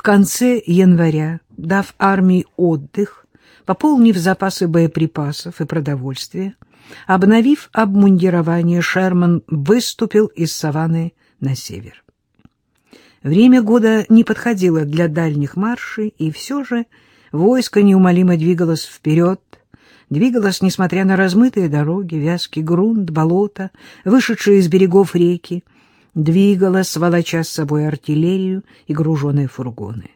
В конце января, дав армии отдых, пополнив запасы боеприпасов и продовольствия, обновив обмундирование, Шерман выступил из саванны на север. Время года не подходило для дальних маршей, и все же войско неумолимо двигалось вперед, двигалось, несмотря на размытые дороги, вязкий грунт, болото, вышедшие из берегов реки, двигалось, волоча с собой артиллерию и груженные фургоны.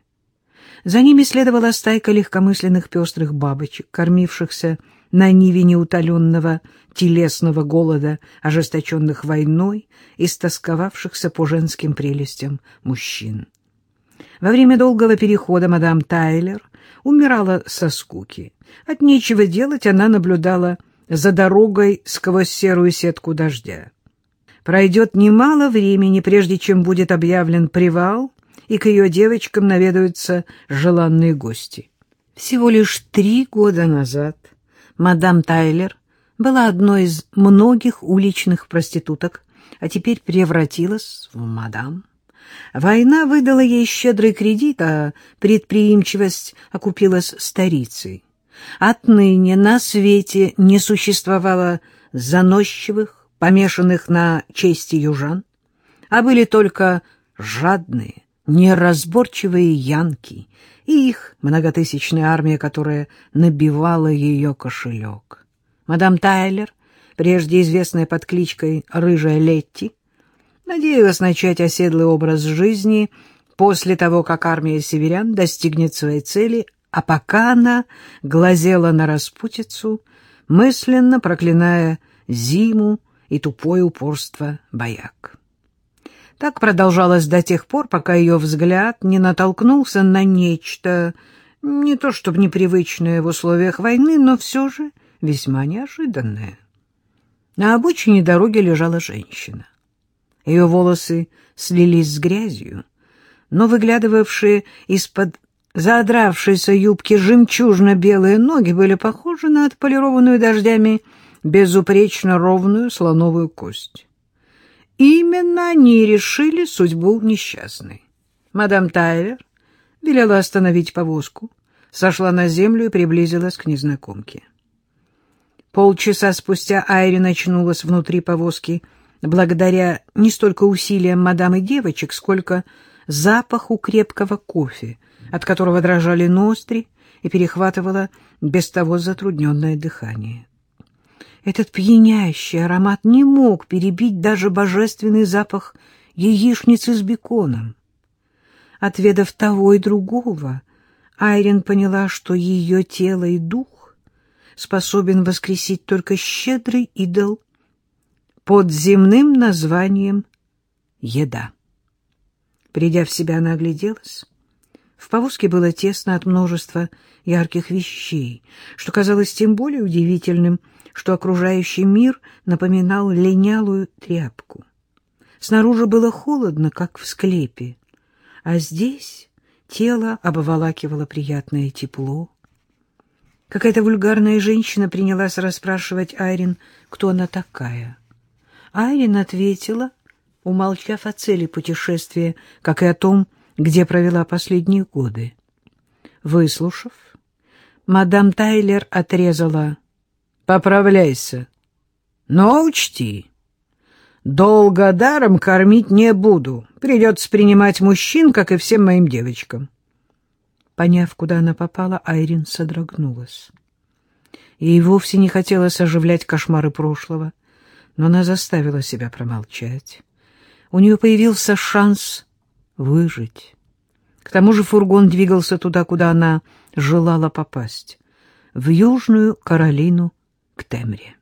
За ними следовала стайка легкомысленных пестрых бабочек, кормившихся на ниве неутоленного телесного голода, ожесточенных войной и стосковавшихся по женским прелестям мужчин. Во время долгого перехода мадам Тайлер умирала со скуки. От нечего делать она наблюдала за дорогой сквозь серую сетку дождя. Пройдет немало времени, прежде чем будет объявлен привал, и к ее девочкам наведаются желанные гости. Всего лишь три года назад мадам Тайлер была одной из многих уличных проституток, а теперь превратилась в мадам. Война выдала ей щедрый кредит, а предприимчивость окупилась старицей. Отныне на свете не существовало заносчивых, помешанных на чести южан, а были только жадные, неразборчивые янки и их многотысячная армия, которая набивала ее кошелек. Мадам Тайлер, прежде известная под кличкой «Рыжая Летти», надеялась начать оседлый образ жизни после того, как армия северян достигнет своей цели, а пока она глазела на распутицу, мысленно проклиная зиму и тупое упорство бояк. Так продолжалось до тех пор, пока ее взгляд не натолкнулся на нечто, не то чтобы непривычное в условиях войны, но все же весьма неожиданное. На обочине дороги лежала женщина. Ее волосы слились с грязью, но выглядывавшие из-под задравшейся юбки жемчужно-белые ноги были похожи на отполированную дождями безупречно ровную слоновую кость. Именно они решили судьбу несчастной. Мадам Тайлер велела остановить повозку, сошла на землю и приблизилась к незнакомке. Полчаса спустя Айрин очнулась внутри повозки благодаря не столько усилиям мадам и девочек, сколько запаху крепкого кофе, от которого дрожали ноздри и перехватывало без того затрудненное дыхание. Этот пьянящий аромат не мог перебить даже божественный запах яичницы с беконом. Отведав того и другого, Айрин поняла, что ее тело и дух способен воскресить только щедрый идол под земным названием «еда». Придя в себя, она огляделась. В повозке было тесно от множества ярких вещей, что казалось тем более удивительным — что окружающий мир напоминал линялую тряпку. Снаружи было холодно, как в склепе, а здесь тело обволакивало приятное тепло. Какая-то вульгарная женщина принялась расспрашивать Айрин, кто она такая. Айрин ответила, умолчав о цели путешествия, как и о том, где провела последние годы. Выслушав, мадам Тайлер отрезала Поправляйся. Но учти, долго даром кормить не буду. Придется принимать мужчин, как и всем моим девочкам. Поняв, куда она попала, Айрин содрогнулась. Ей вовсе не хотелось оживлять кошмары прошлого, но она заставила себя промолчать. У нее появился шанс выжить. К тому же фургон двигался туда, куда она желала попасть, в Южную Каролину к Темре.